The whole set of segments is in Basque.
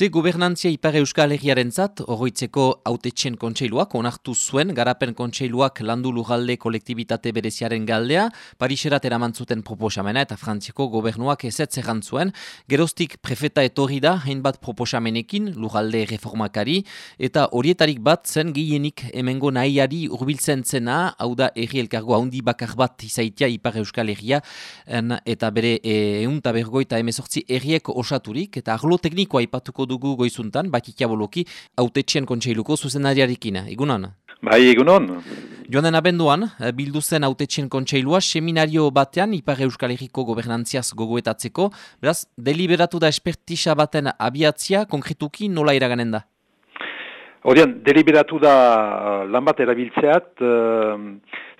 Ze gobernantzia ipar euskal herriaren zat, horroitzeko autetxen kontseiluak, onartu zuen, garapen kontseiluak landu lugalde kolektibitate bereziaren galdea, Pariserat eraman zuten proposamena eta Frantziako gobernuak ezetz zuen, geroztik prefeta etorri da, hainbat proposamenekin, lugalde reformakari, eta horietarik bat zen gehienik emengo nahiari urbiltzen zena, hau da erri elkargo haundi bakar bat izaitia ipar euskal herria, eta bere eun eta bergoita emezortzi erriek osaturik, eta arlo teknikoa ipatuko dugu goizuntan, bakik jaboloki, autetxien kontseiluko zuzenariarekin. Egunon? Bai, egunon. Joan den abenduan, eh, bildu zen autetxien kontseilua, seminario batean, Ipar Euskal Herriko gobernantziaz gogoetatzeko, beraz, deliberatu da espertisa baten abiatzia, konkretuki nola iraganen da? Horian, deliberatu da lan bat erabiltzeat, uh,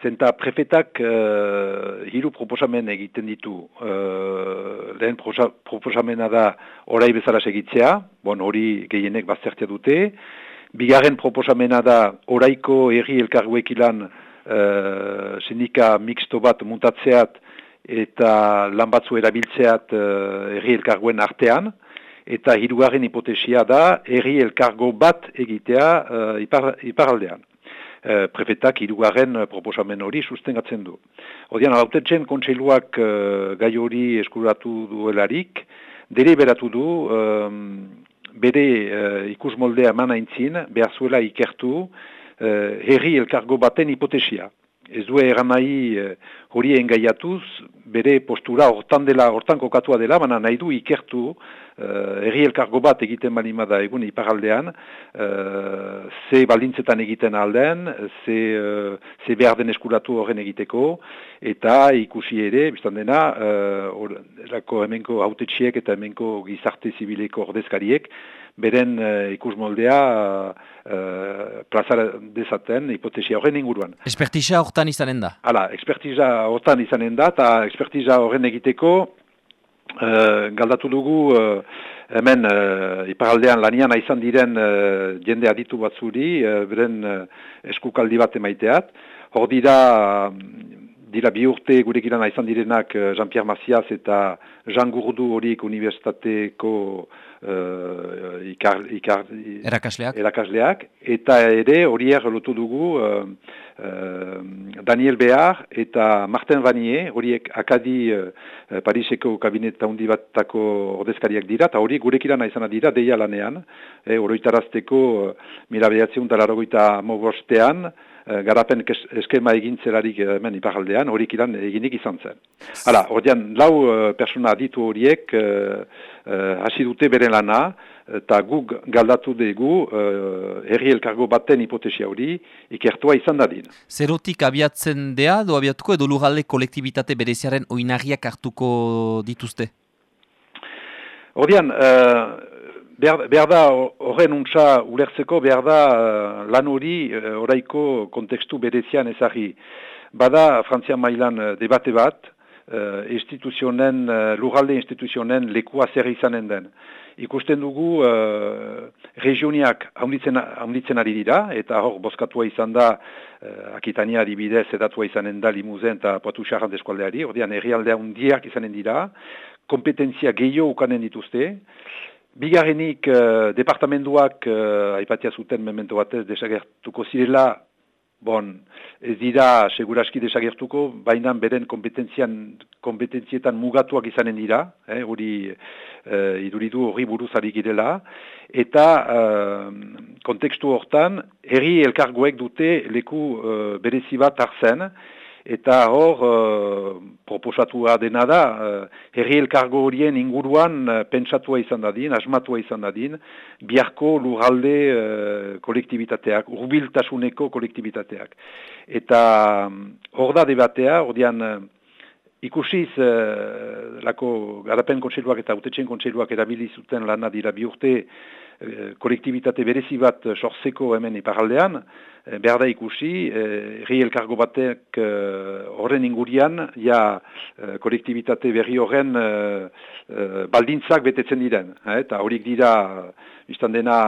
zenta prefetak uh, hiru proposamen egiten ditu. Uh, lehen proposamena da orai bezala segitzea, bon, hori gehienek baztertia dute. Bigarren proposamena da oraiko erri elkarguek ilan uh, sindika mixto bat muntatzeat eta lan batzu erabiltzeat uh, erri elkarguen artean. Eta hirugarren hipotesia da erri elkargo bat egitea uh, ipar, iparaldean. Eh, prefetak irugarren eh, proposamen hori sustengatzen du. Odian, alautetzen kontseiluak uh, gai hori eskuratu duelarik, dere beratu du, bere uh, ikus moldea mana intzin, behar zuela ikertu, uh, herri elkargo baten hipotesia. Ez du eranai uh, hori engaiatuz, bere postura hortan dela, hortan kokatua dela, mana nahi du ikertu, uh, erri elkargo bat egiten balimada egun iparaldean, uh, ze balintzetan egiten alden, ze, uh, ze behar den eskuratu horren egiteko, eta ikusi ere, biztan dena, uh, erako hemenko autetxiek eta hemenko gizarte zibileko ordezkariek, beren uh, ikus moldea uh, plazara dezaten hipotesia horren inguruan. Expertiza hortan izanen da? Hala, expertiza hortan izanen da, eta expertiza horren egiteko, Uh, galdatu dugu uh, hemen uh, iparaldean lanian izan diren uh, jende aditu batzuri, uh, beren eskukaldi bat emaiteat. Hor dira, dira bi urte gurekiran izan direnak uh, Jean-Pierre Macias eta Jean Gourdu horiek universitateko uh, ikar, ikar, erakasleak. erakasleak. Eta ere horiek lotu dugu uh, Daniel Behar eta Martin Vanier, horiek akadi uh, Pariseko kabineta hundi batako ordezkariak dira, eta hori gurekiran izan dira, deia lanean, eh, oroitarazteko uh, mila behatzeun garapen eskema egintzelarik hemen iparaldean, horik iran eginik izan zen. Hala, ordean, lau uh, persona ditu horiek uh, hasi dute bere lana, eta guk galdatu dugu uh, herri elkargo baten hipotesia hori ikertua izan dadin. Zerotik abiatzen dea, do abiatuko edo lurralde kolektibitate bereziaren oinarriak hartuko dituzte? Hordian, uh, behar, da horren untsa ulertzeko, behar da uh, lan hori uh, oraiko kontekstu berezian ezagri. Bada, Frantzia mailan debate bat, uh, instituzionen, uh, lurralde instituzionen lekua zer izanen den. Ikusten dugu uh, regioniak haunditzen, ari dira, eta hor boskatua izan da uh, Akitania adibidez edatua izanen da limuzen eta poatu xarran deskualdeari, ordean errialdea hundiak izanen dira, kompetentzia gehiago ukanen dituzte, Bigarrenik, uh, departamentuak, uh, aipatia zuten memento batez, desagertuko zirela Bon, ez dira seguraski desagertuko, baina beren kompetentzietan mugatuak izanen dira, eh, hori eh, iduridu hori buruzari girela, eta eh, kontekstu hortan, herri elkargoek dute leku eh, berezi bat hartzen, eta hor uh, proposatua dena da uh, herri elkargo horien inguruan uh, pentsatua izan dadin, asmatua izan dadin, biharko lurralde uh, kolektibitateak, urbiltasuneko kolektibitateak. Eta um, hor da debatea, hor uh, ikusiz uh, lako garapen kontseiluak eta autetxen kontseiluak erabili zuten lana dira bi urte kolektibitate berezi bat sortzeko hemen iparaldean, Eh, behar da ikusi, eh, herri elkargo batek eh, horren ingurian, ja kolektibitate berri horren baldintzak betetzen diren. Eta horik dira, izan dena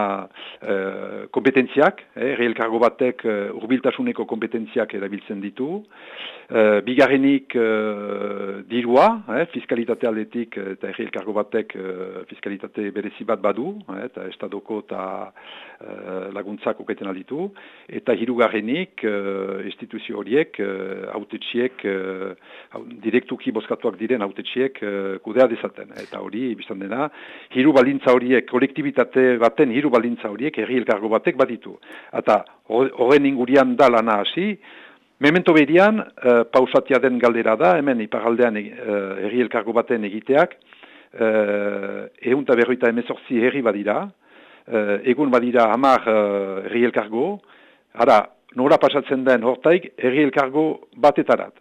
kompetentziak, herri elkargo batek urbiltasuneko kompetentziak erabiltzen ditu. Bigarrenik dirua, fiskalitate aldetik eta herri elkargo batek fiskalitate berezi bat badu, eta estadoko eta laguntzak oketen alditu. Eta hirugarrenik uh, instituzio horiek uh, autetxiek uh, direktuki bozkatuak diren autetxiek uh, kudea dezaten. Eta hori biztan dena hiru balintza horiek kolektibitate baten hiru balintza horiek herri elkargo batek baditu. Eta horren ingurian da lana hasi. Memento berian, uh, pausatia den galdera da, hemen iparaldean uh, herri elkargo baten egiteak, uh, egun eta berroita emezortzi herri badira, egun badira hamar uh, herri elkargo, Hara, nola pasatzen den hortaik, erri elkargo batetarat.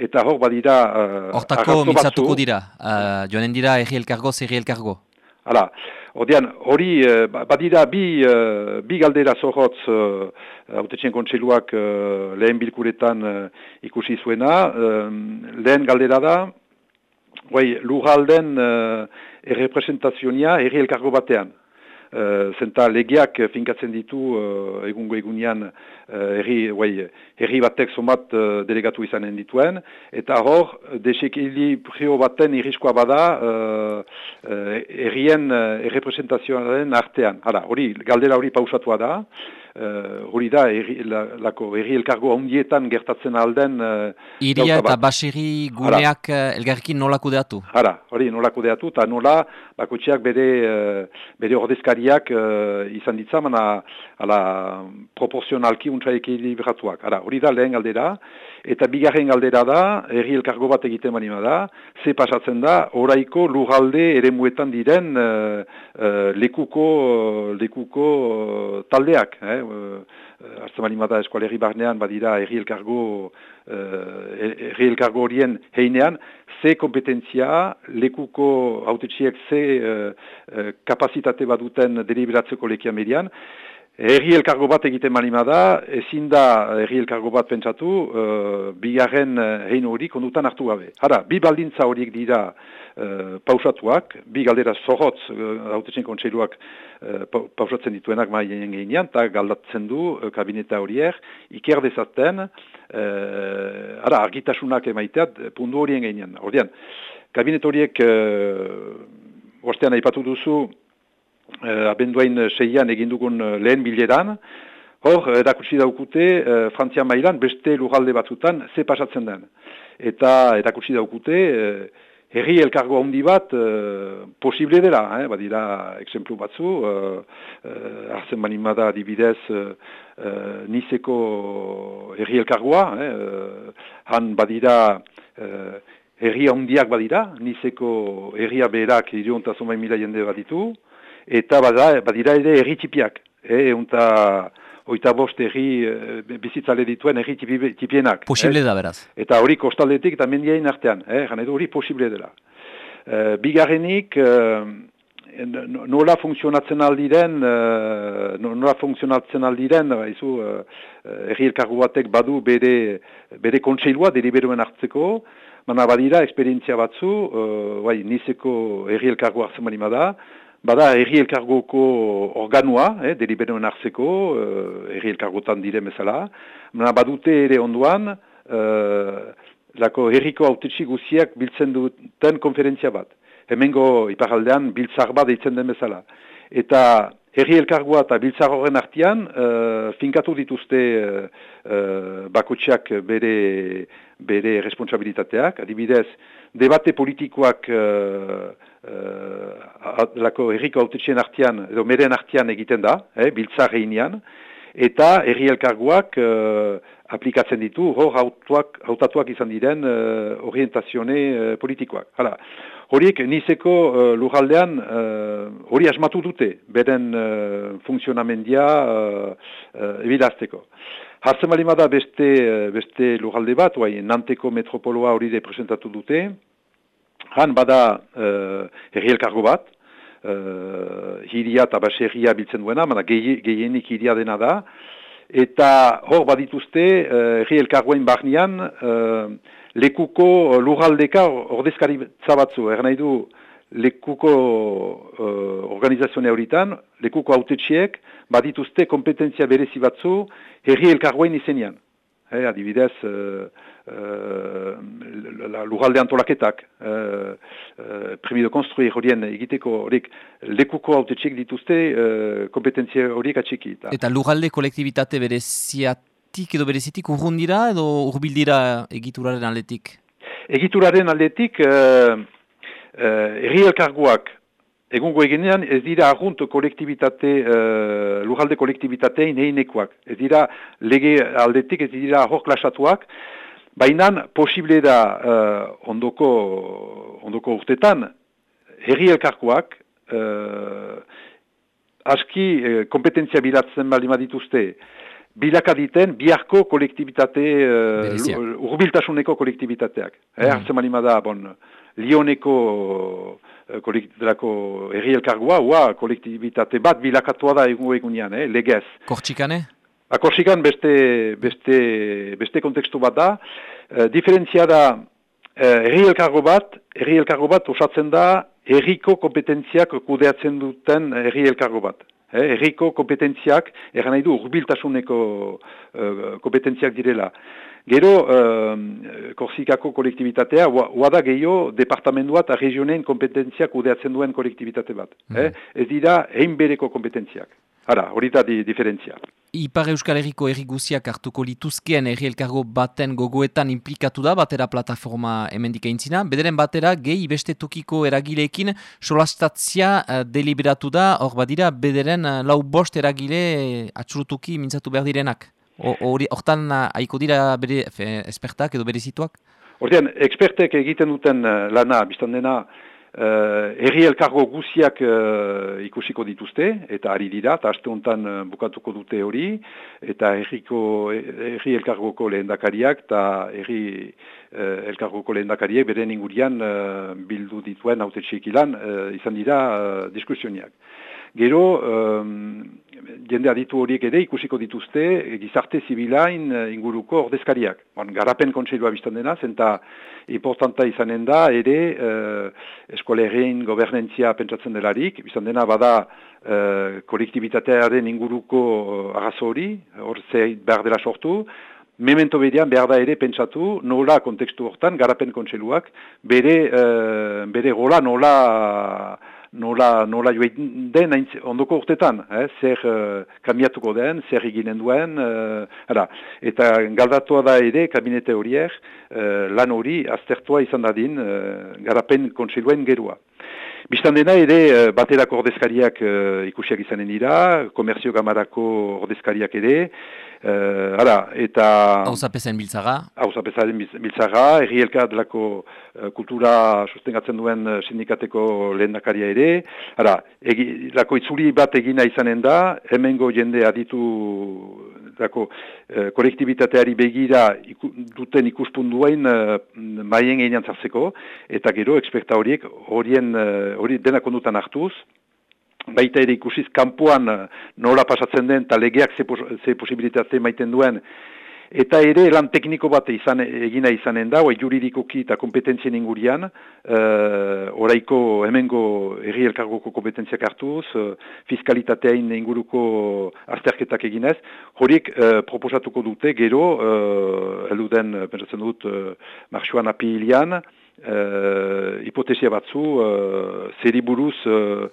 Eta hor badira... Uh, Hortako mitzatuko dira, uh, joanen dira erri elkargo, zerri elkargo. Hala, hori uh, badira bi, uh, bi galdera zorrotz uh, autetxen kontseiluak uh, lehen bilkuretan uh, ikusi zuena. Uh, lehen galdera da, bai, lujalden uh, errepresentazionia erri elkargo batean. Uh, zenta legiak finkatzen ditu uh, egungo egunean uh, herri, batek somat uh, delegatu izanen dituen, eta hor, desekili prio baten iriskoa bada uh, uh, errien uh, errepresentazioaren artean. Hala, hori, galdera hori pausatua da, uh, hori da, erri, la, lako, erri elkargo ondietan gertatzen alden... Uh, Iria eta basiri guneak uh, elgarrikin nola kudeatu? Hara, hori nola kudeatu, eta nola bakotxeak bere, uh, bere ordezkariak uh, izan ditza, mana ala, proporzionalki untsa ekilibratuak. Hara, hori da lehen galdera, eta bigarren galdera da, erri elkargo bat egiten manima da, ze pasatzen da, oraiko lugalde ere muetan diren uh, uh, lekuko, lekuko uh, taldeak, eh? Uh, hartzen bali mada eskualerri barnean, badira erri elkargo, uh, elkargo horien heinean, ze kompetentzia, lekuko autetxiek ze uh, kapazitate baduten deliberatzeko lekia median, Herri elkargo bat egiten malima da, ezin da herri elkargo bat pentsatu, uh, bigarren hein hori kondutan hartu gabe. Hara, bi baldintza horiek dira uh, pausatuak, bi galdera zorrotz, uh, autetxen kontseiluak uh, pausatzen dituenak maien geinean, eta galdatzen du uh, kabineta horiek, iker dezaten, uh, hara, argitasunak emaiteat, pundu horien geinean. Hordian, kabinet horiek, uh, ostean aipatu duzu, abenduain seian egindugun uh, lehen bileran, hor, erakutsi daukute, uh, Frantzia mailan, beste lugalde batzutan, ze pasatzen den. Eta erakutsi daukute, uh, herri elkargo handi bat, uh, posible dela, eh? badira, eksemplu batzu, uh, arzen banimada dibidez, uh, uh, nizeko herri elkargoa, eh? han badira, uh, herri handiak badira, nizeko herria berak iriontasun bain mila jende baditu, eta bada, badira ere erri txipiak. E, unta, oita bost erri e, bizitzale dituen erri tipienak. Posible da beraz. Eta hori kostaldetik eta mendiain artean. Eh? edo hori posible dela. E, bigarrenik, e, nola funtzionatzen aldiren, e, nola funtzionatzen aldiren, izu, erri elkargu batek badu bere, bere kontseilua, deliberuen hartzeko, Mana badira, esperientzia batzu, uh, bai, nizeko erri elkargu hartzen da, Bada, erri elkargoko organua, eh, deliberoen hartzeko, eh, erri elkargotan dire bezala. badute ere onduan, eh, lako herriko autetxi guziak biltzen duten konferentzia bat. Hemengo iparaldean biltzar bat eitzen den bezala. Eta herri elkargoa eta biltzar horren artian, eh, finkatu dituzte eh, eh, bakotxeak bere, bere responsabilitateak. Adibidez, debate politikoak... Eh, lako herriko autetxien artian, edo meren artian egiten da, eh, biltzar reinean, eta herri elkarguak uh, aplikatzen ditu hor hautatuak izan diren uh, orientazione uh, politikoak. Hala, horiek nizeko uh, lurraldean hori uh, asmatu dute, beren uh, funtzionamendia uh, uh, ebilazteko. Hartzen beste, beste lurralde bat, oai, nanteko metropoloa hori representatu dute, Han bada uh, herri elkargo bat, hiria eta baserria biltzen duena, mana gehienik hiria dena da, eta hor badituzte, uh, elkargoen barnean, lekuko lurraldeka ordezkari zabatzu, er nahi du, lekuko uh, organizazioa horitan, lekuko autetxiek, badituzte kompetentzia berezi batzu herri elkargoen izenean. Eh, adibidez, uh, uh, lugalde antolaketak, uh, uh, premido konstruir horien egiteko horiek lekuko autetxiek dituzte uh, kompetentzia horiek atxiki. Eta lugalde kolektibitate bereziatik edo berezitik urrundira edo urbildira egituraren aldetik? Egituraren aldetik, uh, uh, herri elkargoak Egungo egenean ez dira argunt kolektibitate, uh, lujalde kolektibitatein einekoak. Ez dira lege aldetik, ez dira hor klasatuak. Baina posible da uh, ondoko, ondoko urtetan, herri elkarkoak, uh, aski uh, kompetentzia bilatzen bali dituzte, bilakaditen biharko kolektibitate, uh, urbiltasuneko kolektibitateak. Mm -hmm. Hartzen bali da, bon, Lioneko kolektibitateko erri elkargoa, ua kolektibitate bat bilakatua da egun egunean, eh, legez. Kortxikane? Kortxikan beste, beste, beste kontekstu bat da. E, diferentzia da eh, erri elkargo bat, erri elkargo bat osatzen da erriko kompetentziak kudeatzen duten erri elkargo bat. Eh, erriko kompetentziak, erran nahi du, urbiltasuneko uh, kompetentziak direla. Gero, uh, Korsikako kolektibitatea, da gehiago departamendua eta regionen kompetentziak udeatzen duen kolektibitate bat. Mm -hmm. Ez dira, hein bereko kompetentziak. Hara, hori da di diferentzia. Ipar Euskal Herriko erriguziak hartuko lituzkeen erri elkargo baten gogoetan implikatu da, batera plataforma emendik eintzina. Bederen batera, gehi beste tokiko eragileekin solastatzia uh, deliberatu da, hor badira, bederen uh, lau bost eragile atxurutuki mintzatu behar direnak. Hortan haiko dira bere espertak edo bere zituak? Horten, ekspertek egiten duten lana, biztan dena, uh, erri elkargo guziak uh, ikusiko dituzte, eta ari dira, eta aste honetan uh, bukatuko dute hori, eta erri elkargoko lehendakariak, eta erri uh, elkargoko lehendakariak beren ingurian uh, bildu dituen haute txekilan, uh, izan dira uh, diskusioniak. Gero, um, jende aditu horiek ere ikusiko dituzte gizarte zibilain eh, inguruko ordezkariak. Bon, garapen kontseilua biztan dena, zenta importanta izanen da ere uh, eskolerein gobernentzia pentsatzen delarik, biztan dena bada uh, kolektibitatearen inguruko uh, arrazo hori, hor zeit behar dela sortu, Memento berean behar da ere pentsatu nola kontekstu hortan, garapen kontseiluak, bere, uh, bere gola nola nola, nola joan den ondoko urtetan, eh? zer uh, kamiatuko den, zer eginen duen, uh, eta galdatua da ere kabinete horiek uh, lan hori aztertua izan dadin uh, garapen kontsiluen gerua. Bistan dena ere baterako ordezkariak uh, ikusiak izanen dira, komerzio gamarako ordezkariak ere, Uh, ara, eta... Hauzapezen biltzaga? Hauzapezen biltzaga, erri elkadlako uh, kultura sustengatzen duen uh, sindikateko lehen dakaria ere. Ara, egi, lako itzuli bat egina izanen da, hemengo jende aditu lako uh, kolektibitateari begira iku, duten ikuspunduen uh, maien egin eta gero, eksperta horiek, horien, hori denak ondutan hartuz, baita ere ikusiz kanpoan eh, nola pasatzen den eta legeak ze, ze posibilitate maiten duen. Eta ere lan tekniko bat izan, egina izanen da, oa juridikoki eta kompetentzien ingurian, uh, oraiko hemengo erri elkargoko kompetentziak hartuz, uh, fiskalitateain inguruko azterketak eginez, horiek uh, proposatuko dute gero, uh, eluden, pentsatzen dut, uh, marxuan api hilian, uh, hipotesia batzu, uh, zeri buruz uh,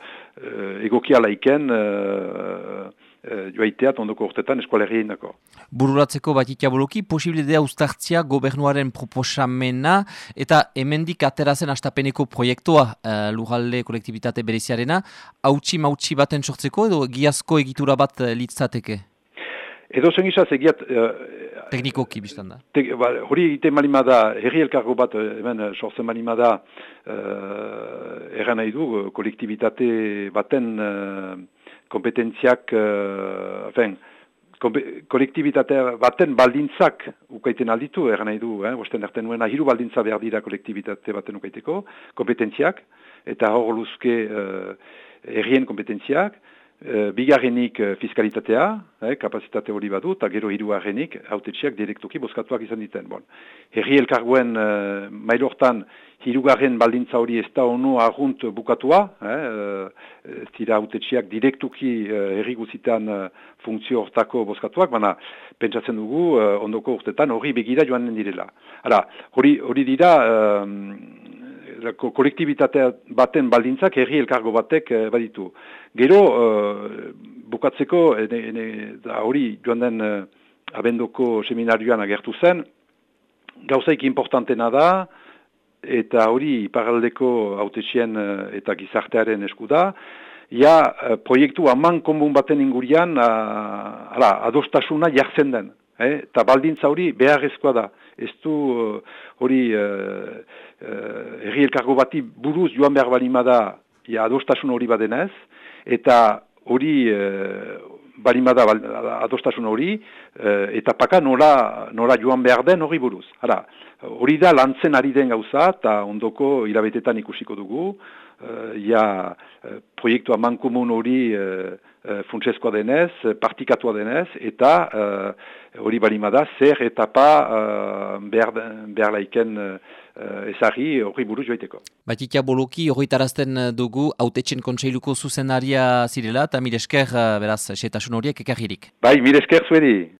egokia laiken uh, uh, joaiteat ondoko urtetan eskualerien dako. Bururatzeko bat itiaboloki, posibilidea ustartzia gobernuaren proposamena eta hemendik aterazen astapeneko proiektua uh, lujalde kolektibitate bereziarena, hautsi mautsi baten sortzeko edo giazko egitura bat uh, litzateke? Edo zen izaz egiat... Teknikoki biztan da. Ba, hori egiten malima da, herri elkargo bat, hemen, sortzen malima da, uh, erran nahi du, kolektibitate baten kompetentziak, uh, kolektibitate baten baldintzak ukaiten alditu, erran nahi du, eh, bosten erten nuena, hiru baldintza behar dira kolektibitate baten ukaiteko, kompetentziak, eta hor luzke uh, errien kompetentziak, e, bigarrenik e, fiskalitatea, eh, kapazitate hori badu, eta gero hirugarrenik autetxiak direktuki bozkatuak izan diten. Bon. Herri elkarguen e, mailortan hirugarren baldintza hori ez da onu argunt bukatua, eh, ez dira autetxiak direktuki herri guzitan funtzio hortako bozkatuak, baina pentsatzen dugu ondoko urtetan hori begira joan direla. Hala, hori, hori dira kolektibitatea baten baldintzak herri elkargo batek eh, baditu. Gero, eh, bukatzeko, da hori joan den eh, abendoko seminarioan agertu zen, gauzaik importantena da, eta hori paraldeko autetxien eta gizartearen esku da, ja proiektu haman konbun baten ingurian, ala, adostasuna jartzen den. Eta baldintza hori beharrezkoa da. Ez du hori uh, erri elkargo bati buruz joan behar balimada ja, adostasun hori badenez, eta hori uh, balimada adostasun hori, uh, eta paka nola, nola joan behar den hori buruz. Hara, hori da lantzen ari den gauza, eta ondoko hilabetetan ikusiko dugu, uh, ja, uh, proiektua mankomun hori uh, uh, denez, partikatua denez, eta hori uh, balimada zer etapa uh, behar, behar laiken uh, ezari hori buruz joiteko. Batikia boloki hori tarazten dugu autetxen kontseiluko zuzenaria zirela eta mire esker, uh, beraz, setasun horiek ekarririk. Bai, mire esker zuedi.